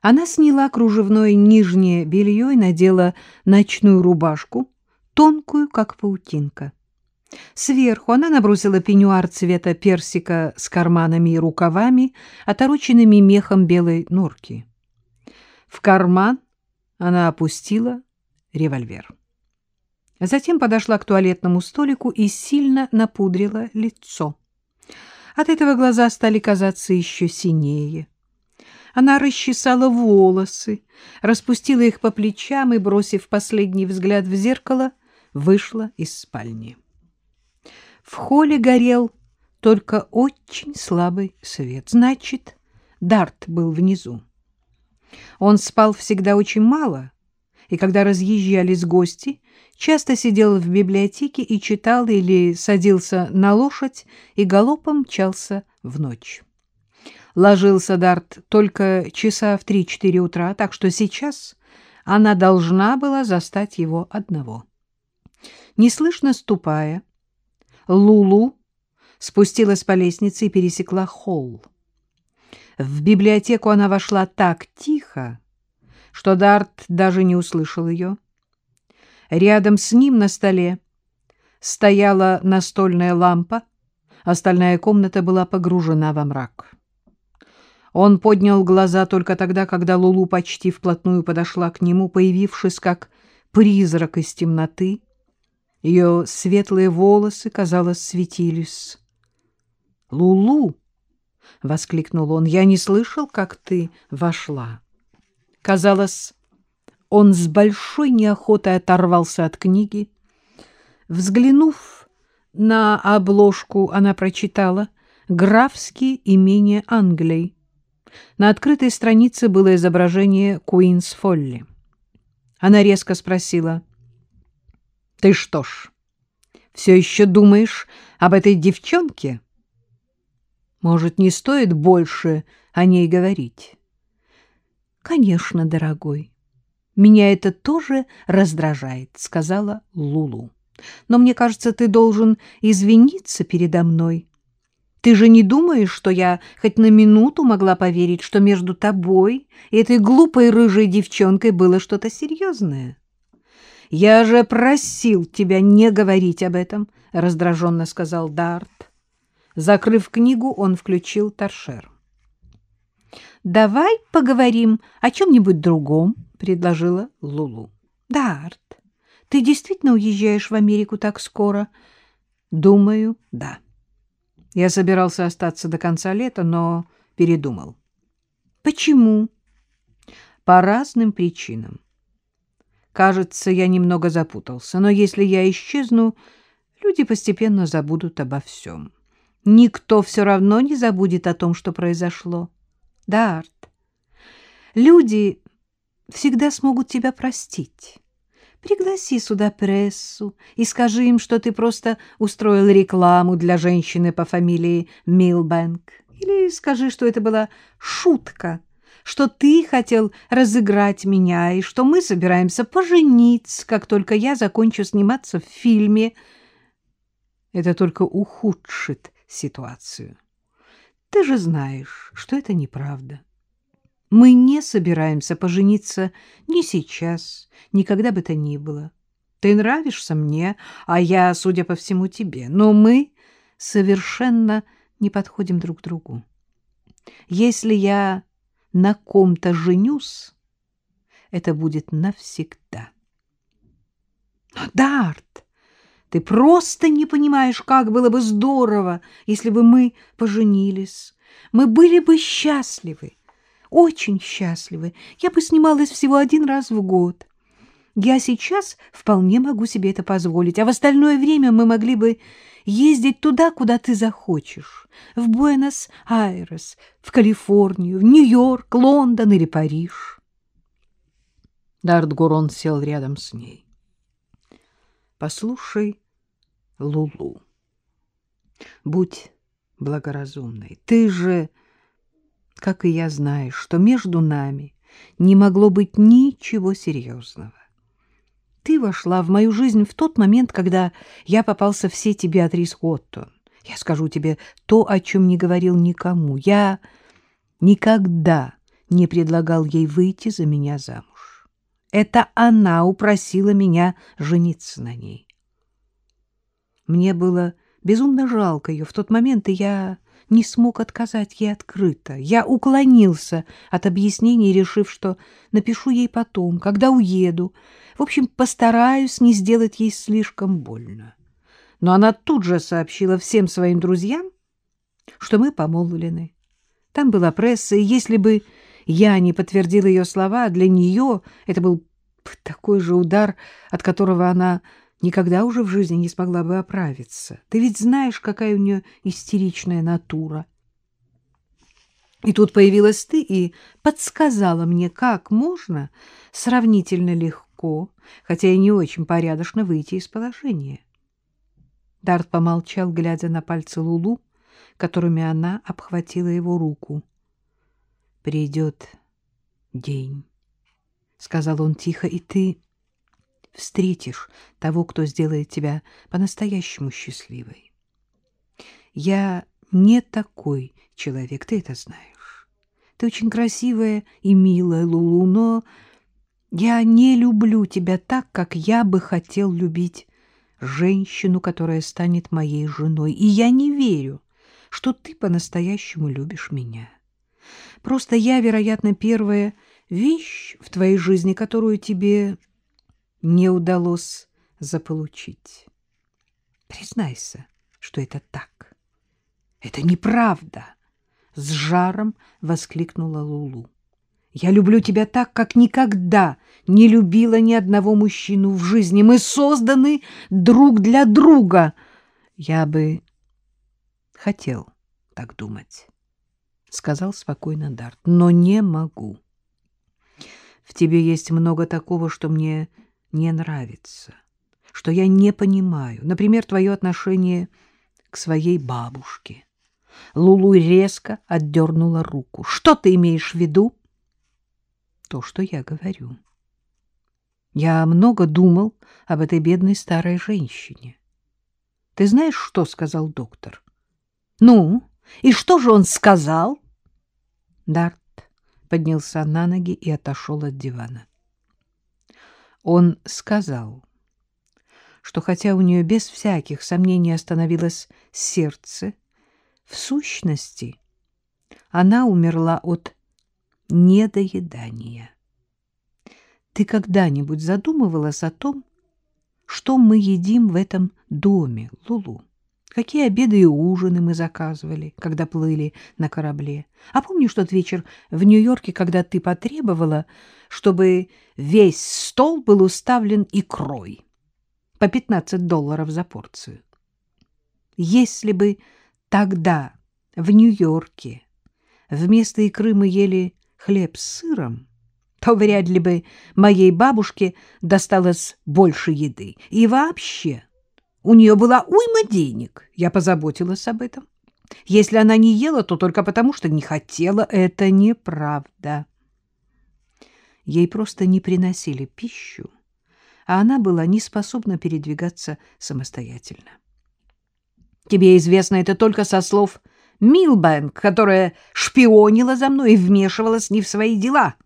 Она сняла кружевное нижнее белье и надела ночную рубашку, тонкую, как паутинка. Сверху она набросила пеньюар цвета персика с карманами и рукавами, отороченными мехом белой норки. В карман она опустила револьвер. Затем подошла к туалетному столику и сильно напудрила лицо. От этого глаза стали казаться еще синее. Она расчесала волосы, распустила их по плечам и, бросив последний взгляд в зеркало, вышла из спальни. В холле горел только очень слабый свет. Значит, Дарт был внизу. Он спал всегда очень мало, и когда разъезжались гости, часто сидел в библиотеке и читал или садился на лошадь и галопом мчался в ночь. Ложился Дарт только часа в три-четыре утра, так что сейчас она должна была застать его одного. Неслышно ступая, Лулу спустилась по лестнице и пересекла холл. В библиотеку она вошла так тихо, что Дарт даже не услышал ее. Рядом с ним на столе стояла настольная лампа, остальная комната была погружена во мрак. Он поднял глаза только тогда, когда Лулу почти вплотную подошла к нему, появившись как призрак из темноты. Ее светлые волосы, казалось, светились. «Лулу!» — воскликнул он. «Я не слышал, как ты вошла». Казалось, он с большой неохотой оторвался от книги. Взглянув на обложку, она прочитала «Графские имения Англии». На открытой странице было изображение Куинс Фолли. Она резко спросила, «Ты что ж, все еще думаешь об этой девчонке?» «Может, не стоит больше о ней говорить?» «Конечно, дорогой, меня это тоже раздражает», — сказала Лулу. «Но мне кажется, ты должен извиниться передо мной. Ты же не думаешь, что я хоть на минуту могла поверить, что между тобой и этой глупой рыжей девчонкой было что-то серьезное?» «Я же просил тебя не говорить об этом», — раздраженно сказал Дарт. Закрыв книгу, он включил торшер. «Давай поговорим о чем-нибудь другом», — предложила Лулу. «Дарт, ты действительно уезжаешь в Америку так скоро?» «Думаю, да. Я собирался остаться до конца лета, но передумал». «Почему?» «По разным причинам. Кажется, я немного запутался, но если я исчезну, люди постепенно забудут обо всем. Никто все равно не забудет о том, что произошло». Дарт, люди всегда смогут тебя простить. Пригласи сюда прессу и скажи им, что ты просто устроил рекламу для женщины по фамилии Милбэнк. Или скажи, что это была шутка, что ты хотел разыграть меня и что мы собираемся пожениться, как только я закончу сниматься в фильме. Это только ухудшит ситуацию. Ты же знаешь, что это неправда. Мы не собираемся пожениться ни сейчас, ни когда бы то ни было. Ты нравишься мне, а я, судя по всему, тебе. Но мы совершенно не подходим друг другу. Если я на ком-то женюсь, это будет навсегда. Дарт, ты просто не понимаешь, как было бы здорово, если бы мы поженились. Мы были бы счастливы, очень счастливы. Я бы снималась всего один раз в год. Я сейчас вполне могу себе это позволить, а в остальное время мы могли бы ездить туда, куда ты захочешь. В Буэнос-Айрес, в Калифорнию, в Нью-Йорк, Лондон или Париж. Дарт Гурон сел рядом с ней. Послушай, Лулу, будь благоразумной. Ты же, как и я, знаешь, что между нами не могло быть ничего серьезного. Ты вошла в мою жизнь в тот момент, когда я попался в сети Беатрис Хоттон. Я скажу тебе то, о чем не говорил никому. Я никогда не предлагал ей выйти за меня замуж. Это она упросила меня жениться на ней. Мне было безумно жалко ее в тот момент, и я не смог отказать ей открыто. Я уклонился от объяснений, решив, что напишу ей потом, когда уеду. В общем, постараюсь не сделать ей слишком больно. Но она тут же сообщила всем своим друзьям, что мы помолвлены. Там была пресса, и если бы я не подтвердил ее слова, для нее это был такой же удар, от которого она никогда уже в жизни не смогла бы оправиться. Ты ведь знаешь, какая у нее истеричная натура. И тут появилась ты и подсказала мне, как можно сравнительно легко, хотя и не очень порядочно, выйти из положения. Дарт помолчал, глядя на пальцы Лулу, которыми она обхватила его руку. «Придет день», — сказал он тихо, — «и ты встретишь того, кто сделает тебя по-настоящему счастливой. Я не такой человек, ты это знаешь. Ты очень красивая и милая, Лулу, но я не люблю тебя так, как я бы хотел любить женщину, которая станет моей женой. И я не верю, что ты по-настоящему любишь меня. Просто я, вероятно, первая вещь в твоей жизни, которую тебе не удалось заполучить. Признайся, что это так. Это неправда, с жаром воскликнула Лулу. Я люблю тебя так, как никогда не любила ни одного мужчину в жизни. Мы созданы друг для друга. Я бы хотел так думать, сказал спокойно Дарт, но не могу. В тебе есть много такого, что мне не нравится, что я не понимаю. Например, твое отношение к своей бабушке. Лулу резко отдернула руку. Что ты имеешь в виду? То, что я говорю. Я много думал об этой бедной старой женщине. Ты знаешь, что сказал доктор? Ну, и что же он сказал? Дарт поднялся на ноги и отошел от дивана. Он сказал, что хотя у нее без всяких сомнений остановилось сердце, в сущности она умерла от недоедания. Ты когда-нибудь задумывалась о том, что мы едим в этом доме, Лулу? Какие обеды и ужины мы заказывали, когда плыли на корабле? А помнишь тот вечер в Нью-Йорке, когда ты потребовала, чтобы весь стол был уставлен икрой? По 15 долларов за порцию. Если бы тогда в Нью-Йорке вместо икры мы ели хлеб с сыром, то вряд ли бы моей бабушке досталось больше еды. И вообще... У нее была уйма денег. Я позаботилась об этом. Если она не ела, то только потому, что не хотела. Это неправда. Ей просто не приносили пищу, а она была не способна передвигаться самостоятельно. Тебе известно это только со слов Милбэнк, которая шпионила за мной и вмешивалась не в свои дела —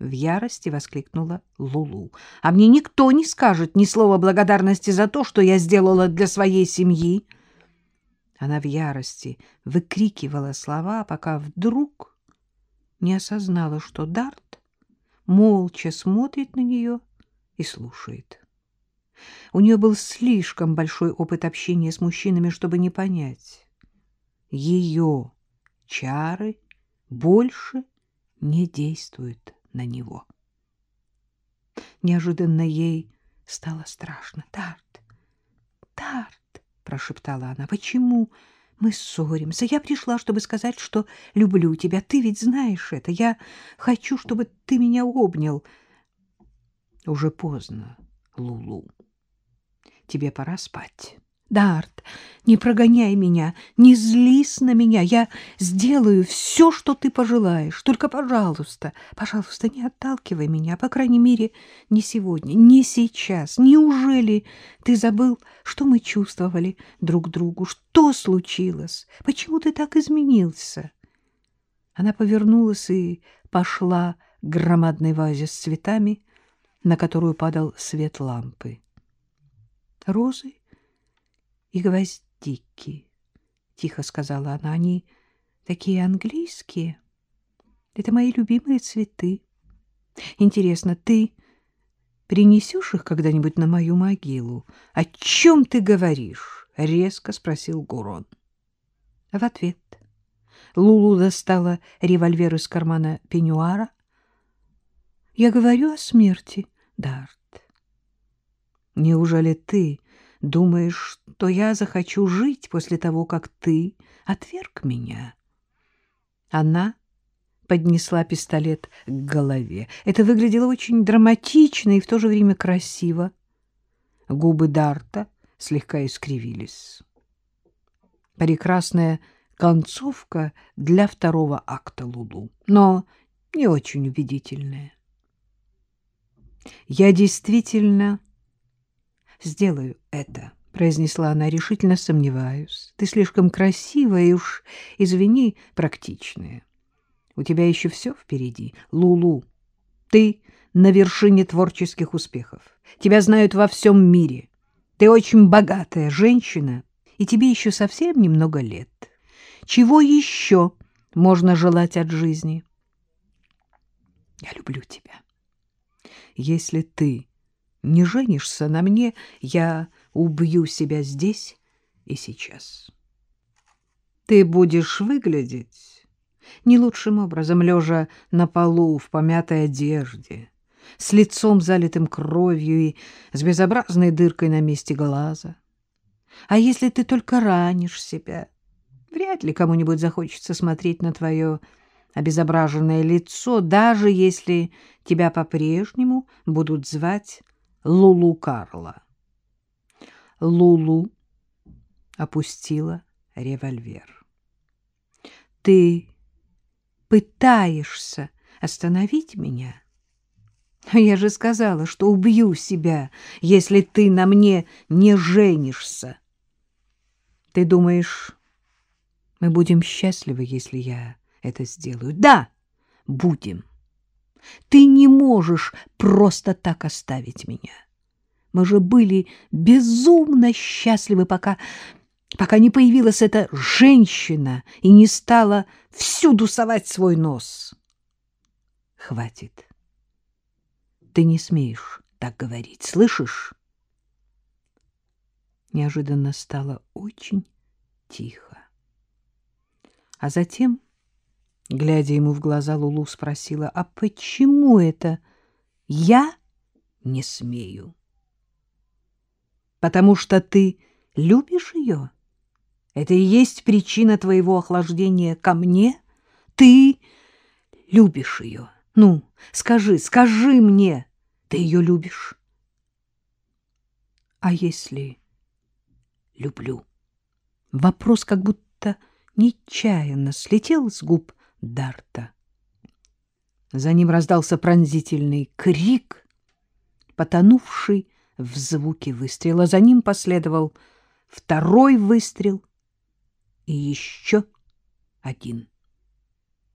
в ярости воскликнула Лулу. А мне никто не скажет ни слова благодарности за то, что я сделала для своей семьи. Она в ярости выкрикивала слова, пока вдруг не осознала, что Дарт молча смотрит на нее и слушает. У нее был слишком большой опыт общения с мужчинами, чтобы не понять. Ее чары больше не действуют на него. Неожиданно ей стало страшно. «Тарт! Тарт!» — прошептала она. «Почему мы ссоримся? Я пришла, чтобы сказать, что люблю тебя. Ты ведь знаешь это. Я хочу, чтобы ты меня обнял». «Уже поздно, Лулу. Тебе пора спать». Дарт, не прогоняй меня, не злись на меня. Я сделаю все, что ты пожелаешь. Только, пожалуйста, пожалуйста, не отталкивай меня, по крайней мере, не сегодня, не сейчас. Неужели ты забыл, что мы чувствовали друг другу? Что случилось? Почему ты так изменился?» Она повернулась и пошла к громадной вазе с цветами, на которую падал свет лампы. «Розы и гвоздики», — тихо сказала она, — «они такие английские. Это мои любимые цветы. Интересно, ты принесешь их когда-нибудь на мою могилу? О чем ты говоришь?» — резко спросил Гурон. В ответ Лулу достала револьвер из кармана пеньюара. — Я говорю о смерти, Дарт. Неужели ты думаешь, что я захочу жить после того, как ты отверг меня? Она поднесла пистолет к голове. Это выглядело очень драматично и в то же время красиво. Губы Дарта слегка искривились. Прекрасная концовка для второго акта Лулу, но не очень убедительная. «Я действительно сделаю это», — произнесла она решительно, сомневаюсь. «Ты слишком красивая и уж, извини, практичная. У тебя еще все впереди, Лулу. Ты на вершине творческих успехов. Тебя знают во всем мире. Ты очень богатая женщина, и тебе еще совсем немного лет. Чего еще можно желать от жизни? Я люблю тебя. Если ты не женишься на мне, я убью себя здесь и сейчас. Ты будешь выглядеть не лучшим образом, лежа на полу в помятой одежде, с лицом залитым кровью и с безобразной дыркой на месте глаза. А если ты только ранишь себя, Вряд ли кому-нибудь захочется смотреть на твое обезображенное лицо, даже если тебя по-прежнему будут звать Лулу Карла. Лулу опустила револьвер. — Ты пытаешься остановить меня? Я же сказала, что убью себя, если ты на мне не женишься. Ты думаешь, мы будем счастливы, если я это сделаю. Да, будем. Ты не можешь просто так оставить меня. Мы же были безумно счастливы, пока, пока не появилась эта женщина и не стала всюду совать свой нос. Хватит. Ты не смеешь так говорить, слышишь? Неожиданно стало очень тихо. А затем, глядя ему в глаза, Лулу спросила, «А почему это я не смею?» «Потому что ты любишь ее? Это и есть причина твоего охлаждения ко мне? Ты любишь ее. Ну, скажи, скажи мне, ты ее любишь?» «А если люблю?» Вопрос как будто нечаянно слетел с губ Дарта. За ним раздался пронзительный крик, потонувший в звуке выстрела. За ним последовал второй выстрел и еще один.